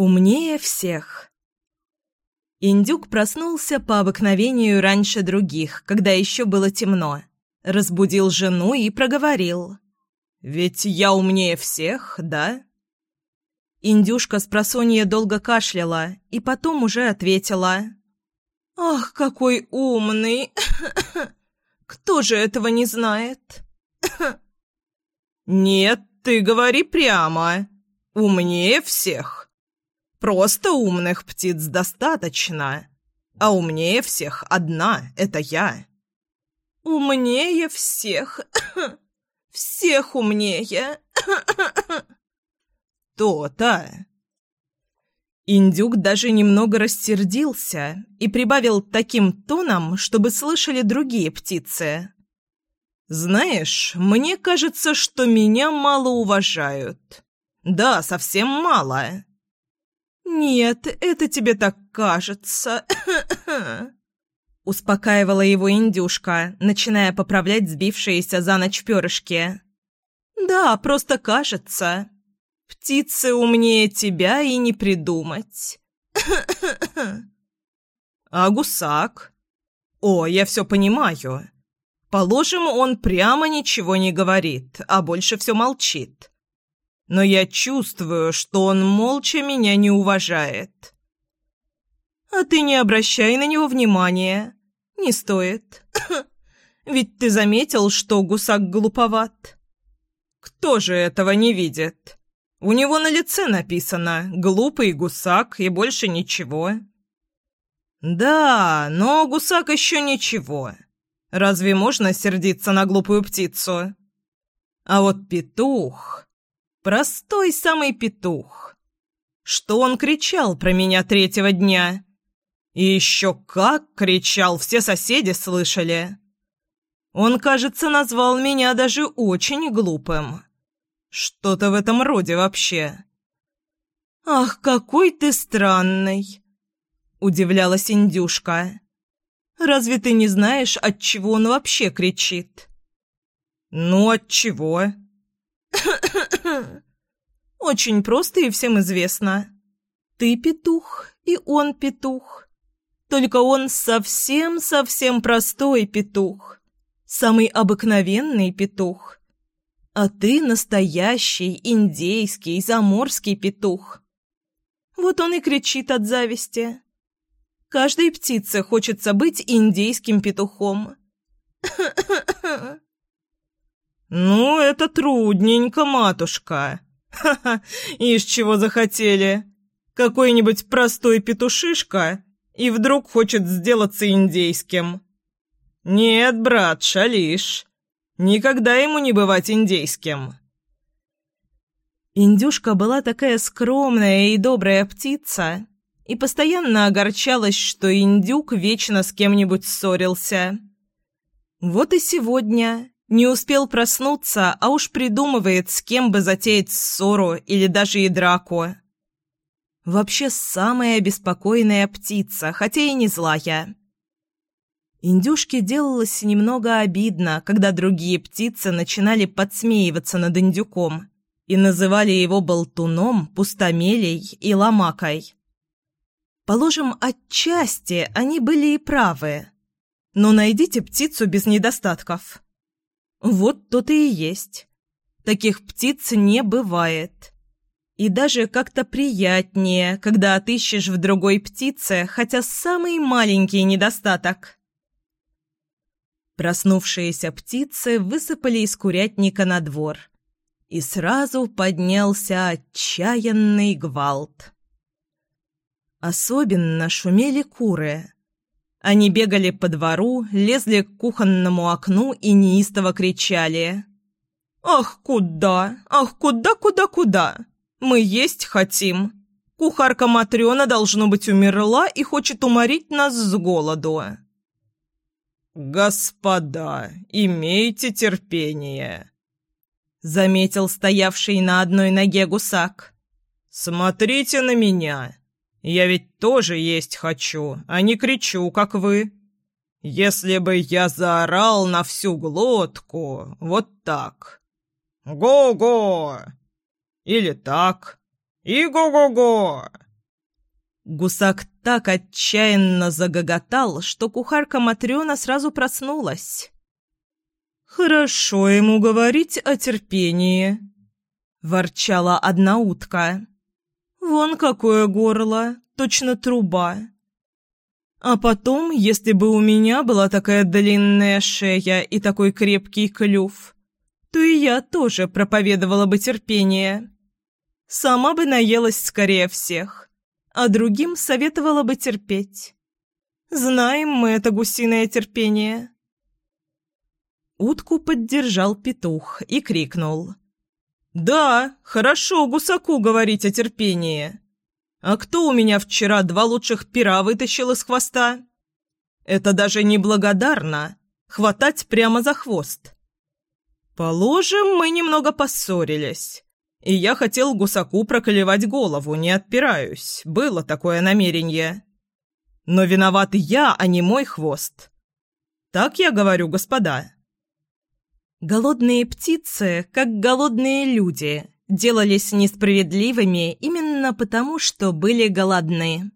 Умнее всех. Индюк проснулся по обыкновению раньше других, когда еще было темно. Разбудил жену и проговорил. «Ведь я умнее всех, да?» Индюшка с просонья долго кашляла и потом уже ответила. «Ах, какой умный! Кто же этого не знает?» «Нет, ты говори прямо. Умнее всех. Просто умных птиц достаточно, а умнее всех одна — это я». «Умнее всех. Всех умнее. То-то. Индюк даже немного рассердился и прибавил таким тоном, чтобы слышали другие птицы. «Знаешь, мне кажется, что меня мало уважают. Да, совсем мало». «Нет, это тебе так кажется», — успокаивала его индюшка, начиная поправлять сбившиеся за ночь перышки. «Да, просто кажется. Птицы умнее тебя и не придумать. А гусак? О, я все понимаю. Положим, он прямо ничего не говорит, а больше все молчит. Но я чувствую, что он молча меня не уважает. А ты не обращай на него внимания. Не стоит. Ведь ты заметил, что гусак глуповат. Кто же этого не видит? У него на лице написано «глупый гусак» и больше ничего. Да, но гусак еще ничего. Разве можно сердиться на глупую птицу? А вот петух... Простой самый петух. Что он кричал про меня третьего дня? И еще как кричал, все соседи слышали. Он, кажется, назвал меня даже очень глупым. Что-то в этом роде вообще. «Ах, какой ты странный!» — удивлялась индюшка. «Разве ты не знаешь, от чего он вообще кричит?» «Ну, от чего?» «Очень просто и всем известно. Ты петух, и он петух. Только он совсем-совсем простой петух. Самый обыкновенный петух. А ты настоящий индейский заморский петух. Вот он и кричит от зависти. Каждой птице хочется быть индейским петухом. «Ну, это трудненько, матушка. Ха-ха, из чего захотели? Какой-нибудь простой петушишка и вдруг хочет сделаться индейским. Нет, брат, шалишь. Никогда ему не бывать индейским. Индюшка была такая скромная и добрая птица и постоянно огорчалась, что индюк вечно с кем-нибудь ссорился. Вот и сегодня не успел проснуться, а уж придумывает, с кем бы затеять ссору или даже и драку. Вообще самая беспокойная птица, хотя и не злая. Индюшке делалось немного обидно, когда другие птицы начинали подсмеиваться над индюком и называли его болтуном, пустомелей и ломакой. Положим, отчасти они были и правы. Но найдите птицу без недостатков. Вот то-то и есть. Таких птиц не бывает. И даже как-то приятнее, когда отыщешь в другой птице хотя самый маленький недостаток – Проснувшиеся птицы высыпали из курятника на двор. И сразу поднялся отчаянный гвалт. Особенно шумели куры. Они бегали по двору, лезли к кухонному окну и неистово кричали. «Ах, куда? Ах, куда, куда, куда? Мы есть хотим. Кухарка Матрёна, должно быть, умерла и хочет уморить нас с голоду». «Господа, имейте терпение», — заметил стоявший на одной ноге гусак. «Смотрите на меня. Я ведь тоже есть хочу, а не кричу, как вы. Если бы я заорал на всю глотку, вот так. Го-го! Или так. И го-го-го! Гусак так отчаянно загоготал, что кухарка Матрёна сразу проснулась. «Хорошо ему говорить о терпении», — ворчала одна утка. «Вон какое горло, точно труба. А потом, если бы у меня была такая длинная шея и такой крепкий клюв, то и я тоже проповедовала бы терпение. Сама бы наелась скорее всех, а другим советовала бы терпеть. Знаем мы это гусиное терпение». Утку поддержал петух и крикнул. «Да, хорошо гусаку говорить о терпении. А кто у меня вчера два лучших пера вытащил из хвоста? Это даже не благодарно — хватать прямо за хвост. Положим, мы немного поссорились, и я хотел гусаку проколевать голову, не отпираюсь, было такое намерение. Но виноват я, а не мой хвост. Так я говорю, господа». Голодные птицы, как голодные люди, делались несправедливыми именно потому, что были голодны.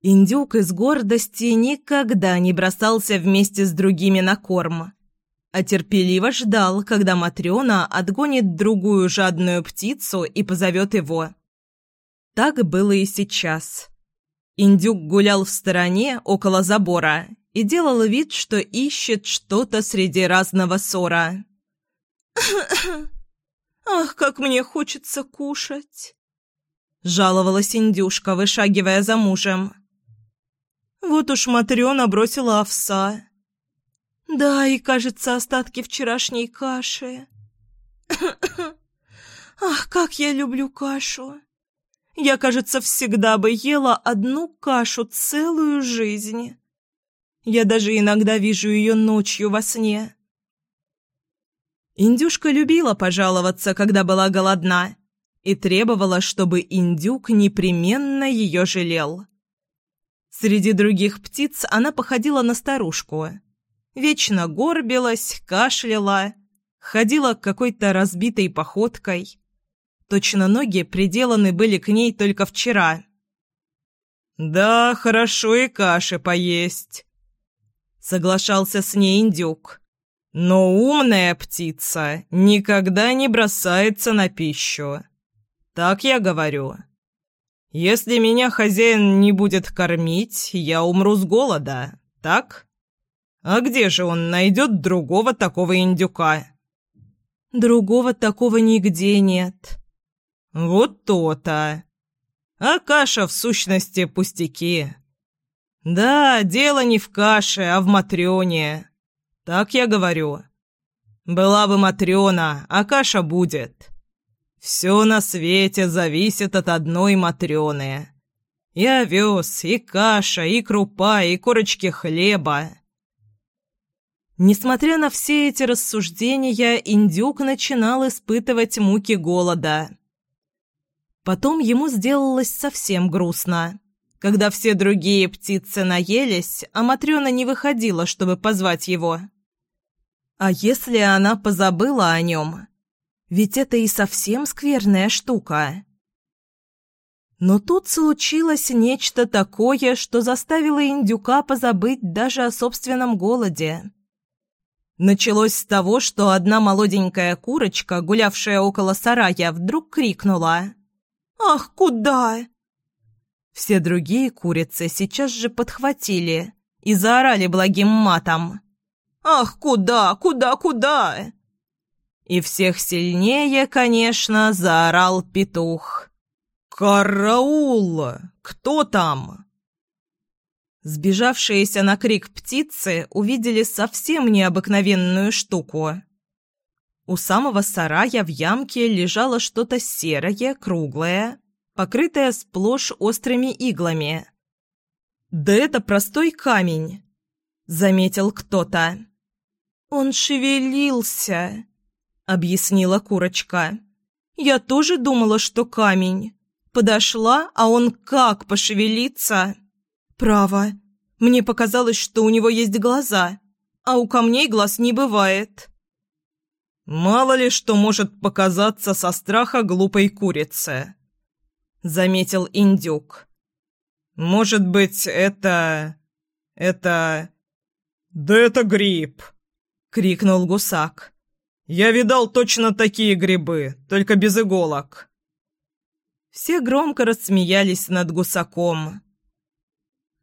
Индюк из гордости никогда не бросался вместе с другими на корм, а терпеливо ждал, когда Матрёна отгонит другую жадную птицу и позовет его. Так было и сейчас. Индюк гулял в стороне, около забора, и делал вид, что ищет что-то среди разного ссора. «Ах, как мне хочется кушать!» — жаловалась Индюшка, вышагивая за мужем. «Вот уж Матрёна бросила овса. Да, и, кажется, остатки вчерашней каши. Ах, как я люблю кашу! Я, кажется, всегда бы ела одну кашу целую жизнь». Я даже иногда вижу ее ночью во сне. Индюшка любила пожаловаться, когда была голодна, и требовала, чтобы индюк непременно ее жалел. Среди других птиц она походила на старушку. Вечно горбилась, кашляла, ходила какой-то разбитой походкой. Точно ноги приделаны были к ней только вчера. «Да, хорошо и каши поесть», соглашался с ней индюк. Но умная птица никогда не бросается на пищу. Так я говорю. Если меня хозяин не будет кормить, я умру с голода, так? А где же он найдет другого такого индюка? Другого такого нигде нет. Вот то-то. А каша в сущности пустяки. «Да, дело не в каше, а в Матрёне. Так я говорю. Была бы Матрёна, а каша будет. Все на свете зависит от одной Матрёны. И овес, и каша, и крупа, и корочки хлеба». Несмотря на все эти рассуждения, индюк начинал испытывать муки голода. Потом ему сделалось совсем грустно когда все другие птицы наелись, а Матрёна не выходила, чтобы позвать его. А если она позабыла о нем? Ведь это и совсем скверная штука. Но тут случилось нечто такое, что заставило индюка позабыть даже о собственном голоде. Началось с того, что одна молоденькая курочка, гулявшая около сарая, вдруг крикнула «Ах, куда? Все другие курицы сейчас же подхватили и заорали благим матом. «Ах, куда, куда, куда?» И всех сильнее, конечно, заорал петух. «Караул! Кто там?» Сбежавшиеся на крик птицы увидели совсем необыкновенную штуку. У самого сарая в ямке лежало что-то серое, круглое, покрытая сплошь острыми иглами. «Да это простой камень», — заметил кто-то. «Он шевелился», — объяснила курочка. «Я тоже думала, что камень. Подошла, а он как пошевелиться?» «Право. Мне показалось, что у него есть глаза, а у камней глаз не бывает». «Мало ли что может показаться со страха глупой курицы», — заметил индюк. Может быть, это... это... Да это гриб!» — крикнул гусак. «Я видал точно такие грибы, только без иголок». Все громко рассмеялись над гусаком.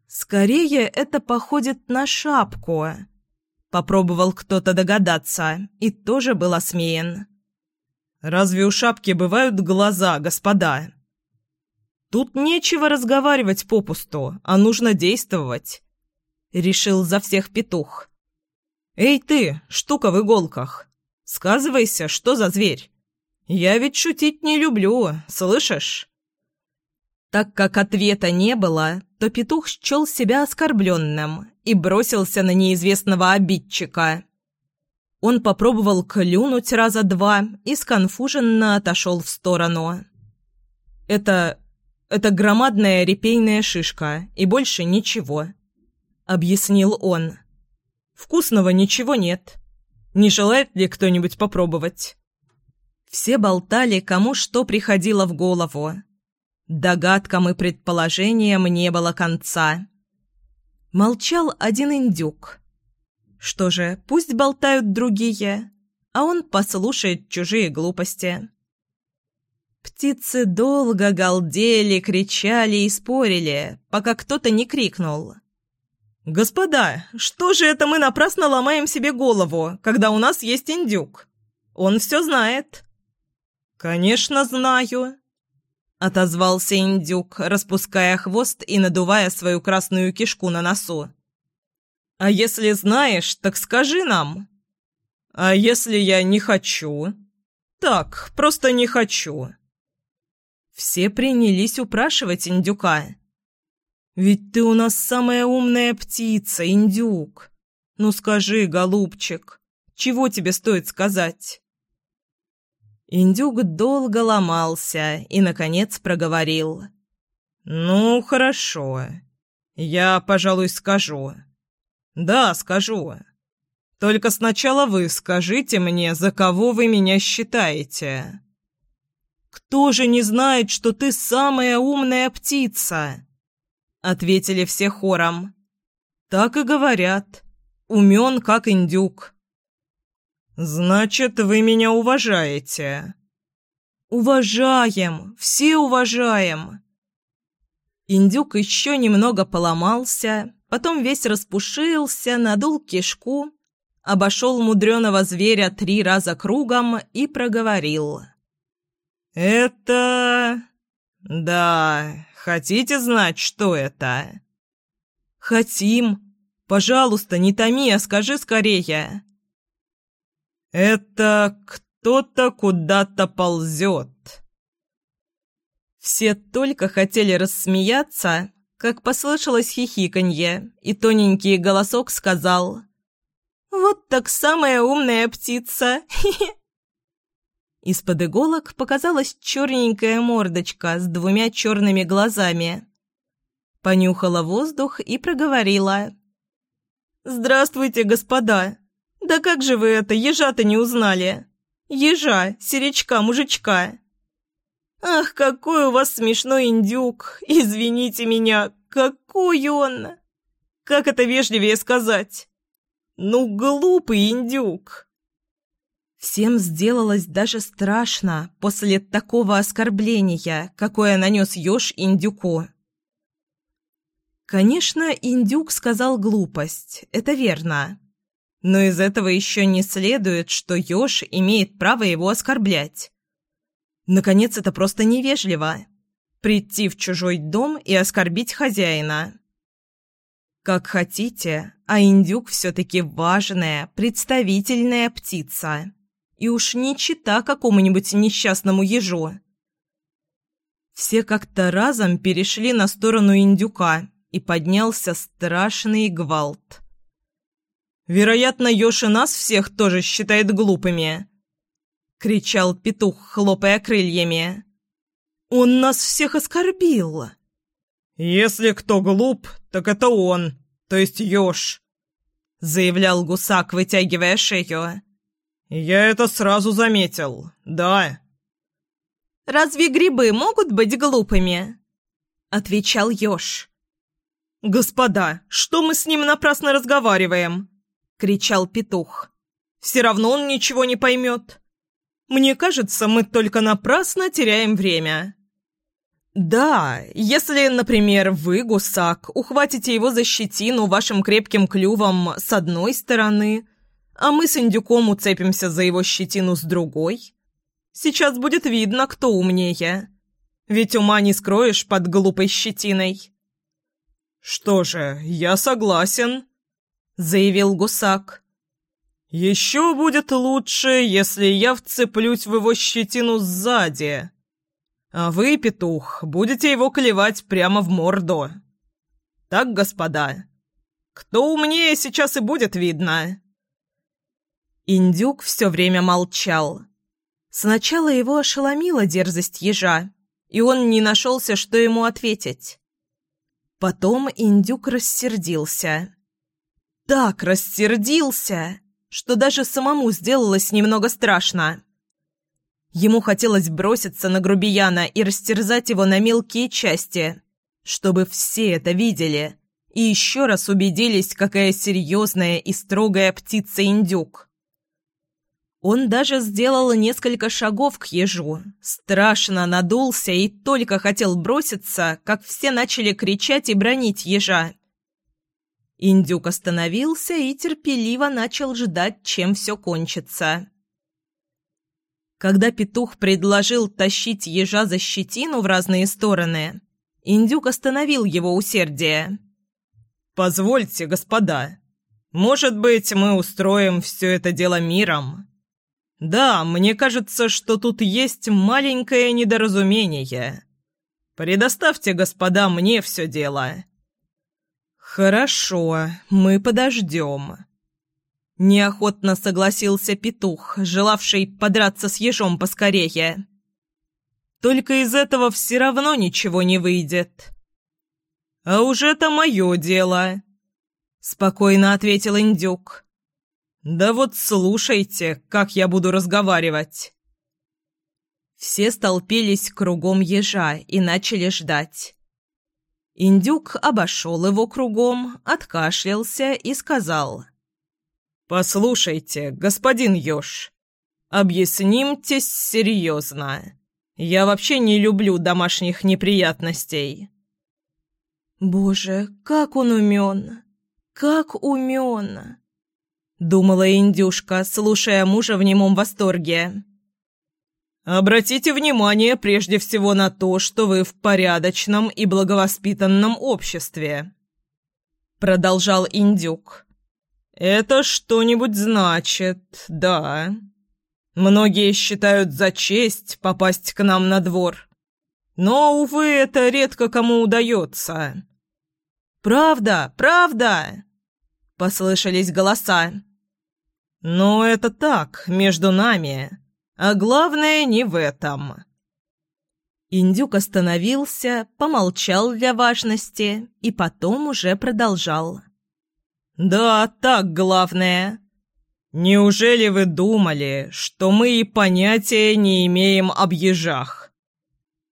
«Скорее это походит на шапку», — попробовал кто-то догадаться, и тоже был осмеян. «Разве у шапки бывают глаза, господа?» «Тут нечего разговаривать попусту, а нужно действовать», — решил за всех петух. «Эй ты, штука в иголках, сказывайся, что за зверь? Я ведь шутить не люблю, слышишь?» Так как ответа не было, то петух счел себя оскорбленным и бросился на неизвестного обидчика. Он попробовал клюнуть раза два и сконфуженно отошел в сторону. «Это... это громадная репейная шишка, и больше ничего», — объяснил он. «Вкусного ничего нет. Не желает ли кто-нибудь попробовать?» Все болтали, кому что приходило в голову. Догадкам и предположениям не было конца. Молчал один индюк. Что же, пусть болтают другие, а он послушает чужие глупости. Птицы долго галдели, кричали и спорили, пока кто-то не крикнул. «Господа, что же это мы напрасно ломаем себе голову, когда у нас есть индюк? Он все знает». «Конечно, знаю», — отозвался индюк, распуская хвост и надувая свою красную кишку на носу. «А если знаешь, так скажи нам». «А если я не хочу?» «Так, просто не хочу». Все принялись упрашивать индюка. «Ведь ты у нас самая умная птица, индюк. Ну скажи, голубчик, чего тебе стоит сказать?» Индюк долго ломался и, наконец, проговорил. «Ну, хорошо. Я, пожалуй, скажу. Да, скажу. Только сначала вы скажите мне, за кого вы меня считаете». «Кто же не знает, что ты самая умная птица?» Ответили все хором. «Так и говорят. Умен, как индюк». «Значит, вы меня уважаете?» «Уважаем! Все уважаем!» Индюк еще немного поломался, потом весь распушился, надул кишку, обошел мудреного зверя три раза кругом и проговорил. «Это... да, хотите знать, что это?» «Хотим. Пожалуйста, не томи, а скажи скорее». «Это кто-то куда-то ползет». Все только хотели рассмеяться, как послышалось хихиканье, и тоненький голосок сказал «Вот так самая умная птица!» Из-под иголок показалась черненькая мордочка с двумя черными глазами. Понюхала воздух и проговорила. «Здравствуйте, господа! «Да как же вы это, ежа-то не узнали? Ежа, серечка-мужичка!» «Ах, какой у вас смешной индюк! Извините меня, какой он! Как это вежливее сказать? Ну, глупый индюк!» Всем сделалось даже страшно после такого оскорбления, какое нанес еж индюку. Конечно, индюк сказал глупость, это верно. Но из этого еще не следует, что еж имеет право его оскорблять. Наконец, это просто невежливо. Прийти в чужой дом и оскорбить хозяина. Как хотите, а индюк все-таки важная, представительная птица. И уж не чита какому-нибудь несчастному ежу. Все как-то разом перешли на сторону индюка, и поднялся страшный гвалт. Вероятно, Ёши нас всех тоже считает глупыми!» — кричал петух, хлопая крыльями. «Он нас всех оскорбил!» «Если кто глуп, так это он, то есть Ёж!» — заявлял гусак, вытягивая шею. «Я это сразу заметил, да!» «Разве грибы могут быть глупыми?» — отвечал Ёж. «Господа, что мы с ним напрасно разговариваем?» — кричал петух. «Все равно он ничего не поймет. Мне кажется, мы только напрасно теряем время». «Да, если, например, вы, гусак, ухватите его за щетину вашим крепким клювом с одной стороны, а мы с индюком уцепимся за его щетину с другой, сейчас будет видно, кто умнее. Ведь ума не скроешь под глупой щетиной». «Что же, я согласен», — заявил гусак. «Еще будет лучше, если я вцеплюсь в его щетину сзади». А вы, петух, будете его клевать прямо в морду. Так, господа? Кто умнее, сейчас и будет видно. Индюк все время молчал. Сначала его ошеломила дерзость ежа, и он не нашелся, что ему ответить. Потом индюк рассердился. Так рассердился, что даже самому сделалось немного страшно. Ему хотелось броситься на грубияна и растерзать его на мелкие части, чтобы все это видели и еще раз убедились, какая серьезная и строгая птица-индюк. Он даже сделал несколько шагов к ежу, страшно надулся и только хотел броситься, как все начали кричать и бронить ежа. Индюк остановился и терпеливо начал ждать, чем все кончится. Когда петух предложил тащить ежа за щетину в разные стороны, индюк остановил его усердие. «Позвольте, господа, может быть, мы устроим все это дело миром? Да, мне кажется, что тут есть маленькое недоразумение. Предоставьте, господа, мне все дело». «Хорошо, мы подождем», Неохотно согласился петух, желавший подраться с ежом поскорее. Только из этого все равно ничего не выйдет. «А уже это мое дело», — спокойно ответил индюк. «Да вот слушайте, как я буду разговаривать». Все столпились кругом ежа и начали ждать. Индюк обошел его кругом, откашлялся и сказал — «Послушайте, господин Ёж, объяснимтесь серьезно. Я вообще не люблю домашних неприятностей». «Боже, как он умен! Как умен!» Думала индюшка, слушая мужа в немом восторге. «Обратите внимание прежде всего на то, что вы в порядочном и благовоспитанном обществе», — продолжал индюк. «Это что-нибудь значит, да. Многие считают за честь попасть к нам на двор. Но, увы, это редко кому удается». «Правда, правда!» — послышались голоса. «Но это так, между нами. А главное не в этом». Индюк остановился, помолчал для важности и потом уже продолжал. «Да, так главное. Неужели вы думали, что мы и понятия не имеем об ежах?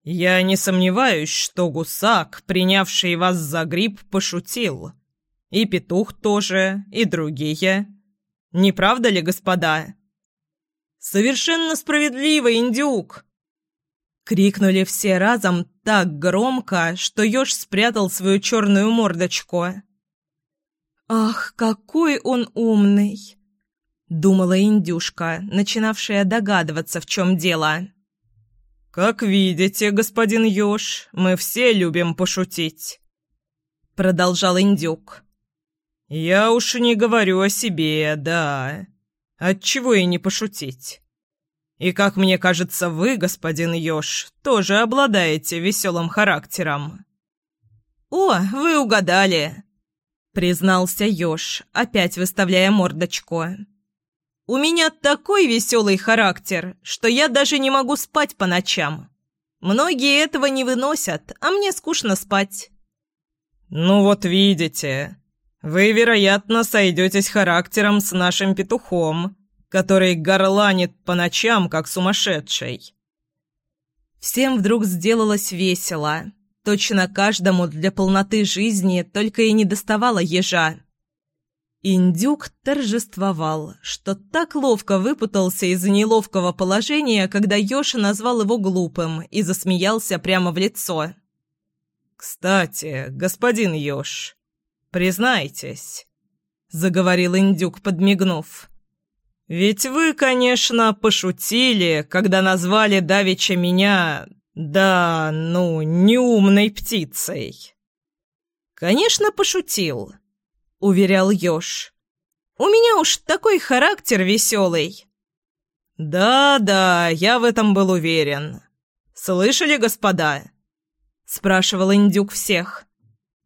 Я не сомневаюсь, что гусак, принявший вас за гриб, пошутил. И петух тоже, и другие. Не правда ли, господа?» «Совершенно справедливо, индюк!» Крикнули все разом так громко, что еж спрятал свою черную мордочку. «Ах, какой он умный!» — думала индюшка, начинавшая догадываться, в чем дело. «Как видите, господин Ёж, мы все любим пошутить», — продолжал индюк. «Я уж не говорю о себе, да. Отчего и не пошутить. И, как мне кажется, вы, господин Ёж, тоже обладаете веселым характером». «О, вы угадали!» признался Ёж, опять выставляя мордочку. «У меня такой веселый характер, что я даже не могу спать по ночам. Многие этого не выносят, а мне скучно спать». «Ну вот видите, вы, вероятно, сойдетесь характером с нашим петухом, который горланит по ночам, как сумасшедший». Всем вдруг сделалось весело. Точно каждому для полноты жизни только и не доставало ежа. Индюк торжествовал, что так ловко выпутался из неловкого положения, когда Ёша назвал его глупым и засмеялся прямо в лицо. «Кстати, господин Ёж, признайтесь», — заговорил Индюк, подмигнув. «Ведь вы, конечно, пошутили, когда назвали Давича меня, да, ну, неумной птицей». «Конечно, пошутил», — уверял Ёж. «У меня уж такой характер веселый». «Да-да, я в этом был уверен. Слышали, господа?» — спрашивал индюк всех.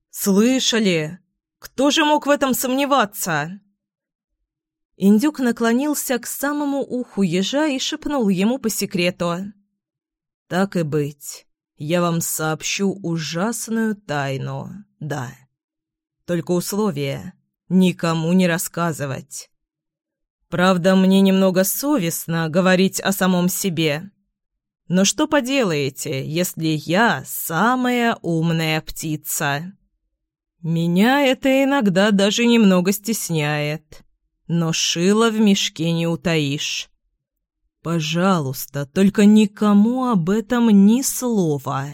«Слышали. Кто же мог в этом сомневаться?» Индюк наклонился к самому уху ежа и шепнул ему по секрету. «Так и быть, я вам сообщу ужасную тайну, да». Только условие — никому не рассказывать. Правда, мне немного совестно говорить о самом себе. Но что поделаете, если я самая умная птица? Меня это иногда даже немного стесняет. Но шило в мешке не утаишь. Пожалуйста, только никому об этом ни слова.